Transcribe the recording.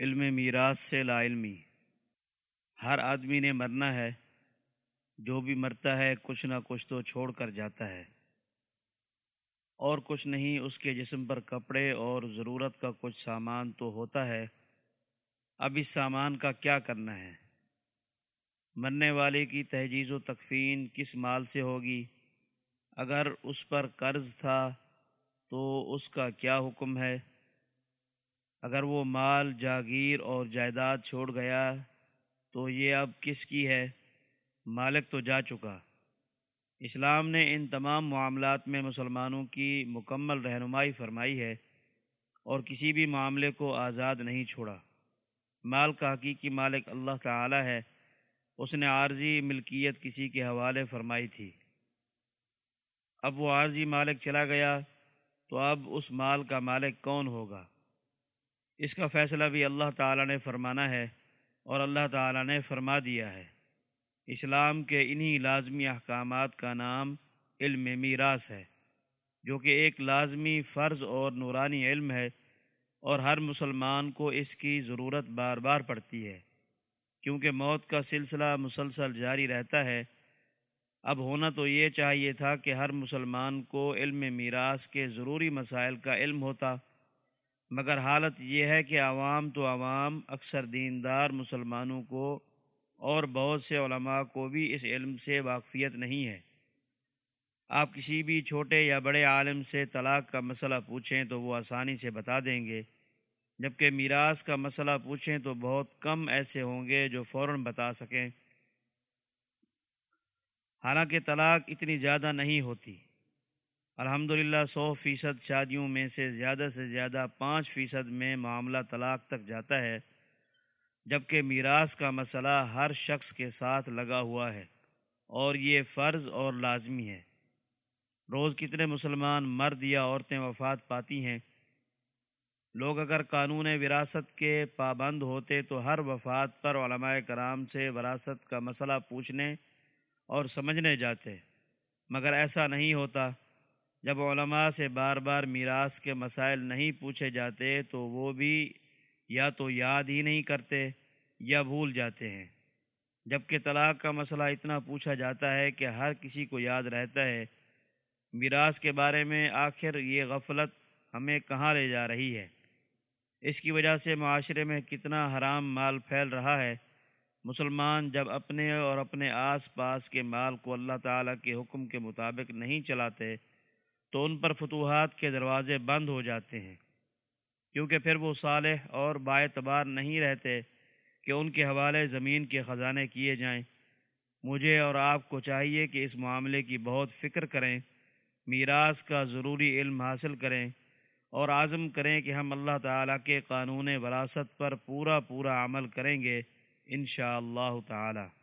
علم میراث سے لا علمی۔ ہر آدمی نے مرنا ہے، جو بھی مرتا ہے، کچھ نہ کچھ تو چھوڑ کر جاتا ہے۔ اور کچھ نہیں، اس کے جسم پر کپڑے اور ضرورت کا کچھ سامان تو ہوتا ہے۔ اب اس سامان کا کیا کرنا ہے؟ مرنے والے کی تہجیز و تکفین کس مال سے ہوگی؟ اگر اس پر قرض تھا تو اس کا کیا حکم ہے؟ اگر وہ مال، جاگیر اور جائیداد چھوڑ گیا تو یہ اب کس کی ہے؟ مالک تو جا چکا۔ اسلام نے ان تمام معاملات میں مسلمانوں کی مکمل رہنمائی فرمائی ہے اور کسی بھی معاملے کو آزاد نہیں چھوڑا۔ مال کا حقیقی مالک اللہ تعالی ہے، اس نے عارضی ملکیت کسی کے حوالے فرمائی تھی۔ اب وہ عارضی مالک چلا گیا تو اب اس مال کا مالک کون ہوگا؟ اس کا فیصلہ بھی اللہ تعالیٰ نے فرمانا ہے اور اللہ تعالیٰ نے فرما دیا ہے۔ اسلام کے انہی لازمی احکامات کا نام علم میراث ہے، جو کہ ایک لازمی فرض اور نورانی علم ہے اور ہر مسلمان کو اس کی ضرورت بار بار پڑتی ہے۔ کیونکہ موت کا سلسلہ مسلسل جاری رہتا ہے، اب ہونا تو یہ چاہیے تھا کہ ہر مسلمان کو علم میراث کے ضروری مسائل کا علم ہوتا۔ مگر حالت یہ ہے کہ عوام تو عوام، اکثر دیندار مسلمانوں کو اور بہت سے علماء کو بھی اس علم سے واقفیت نہیں ہے۔ آپ کسی بھی چھوٹے یا بڑے عالم سے طلاق کا مسئلہ پوچھیں تو وہ آسانی سے بتا دیں گے۔ جبکہ میراث کا مسئلہ پوچھیں تو بہت کم ایسے ہوں گے جو فوراً بتا سکیں۔ حالانکہ طلاق اتنی زیادہ نہیں ہوتی۔ الحمد للہ سو فیصد شادیوں میں سے زیادہ سے زیادہ پانچ فیصد میں معاملہ طلاق تک جاتا ہے، جبکہ میراث کا مسئلہ ہر شخص کے ساتھ لگا ہوا ہے اور یہ فرض اور لازمی ہے۔ روز کتنے مسلمان مرد یا عورتیں وفات پاتی ہیں؟ لوگ اگر قانون وراثت کے پابند ہوتے تو ہر وفات پر علماء کرام سے وراثت کا مسئلہ پوچھنے اور سمجھنے جاتے، مگر ایسا نہیں ہوتا۔ جب علماء سے بار بار میراث کے مسائل نہیں پوچھے جاتے تو وہ بھی یا تو یاد ہی نہیں کرتے یا بھول جاتے ہیں۔ جبکہ طلاق کا مسئلہ اتنا پوچھا جاتا ہے کہ ہر کسی کو یاد رہتا ہے۔ میراث کے بارے میں آخر یہ غفلت ہمیں کہاں لے جا رہی ہے؟ اس کی وجہ سے معاشرے میں کتنا حرام مال پھیل رہا ہے۔ مسلمان جب اپنے اور اپنے آس پاس کے مال کو اللہ تعالیٰ کے حکم کے مطابق نہیں چلاتے تو ان پر فتوحات کے دروازے بند ہو جاتے ہیں۔ کیونکہ پھر وہ صالح اور باعتبار نہیں رہتے کہ ان کے حوالے زمین کے خزانے کیے جائیں۔ مجھے اور آپ کو چاہیے کہ اس معاملے کی بہت فکر کریں، میراث کا ضروری علم حاصل کریں اور عزم کریں کہ ہم اللہ تعالیٰ کے قانون وراثت پر پورا پورا عمل کریں گے انشاءاللہ اللہ تعالی۔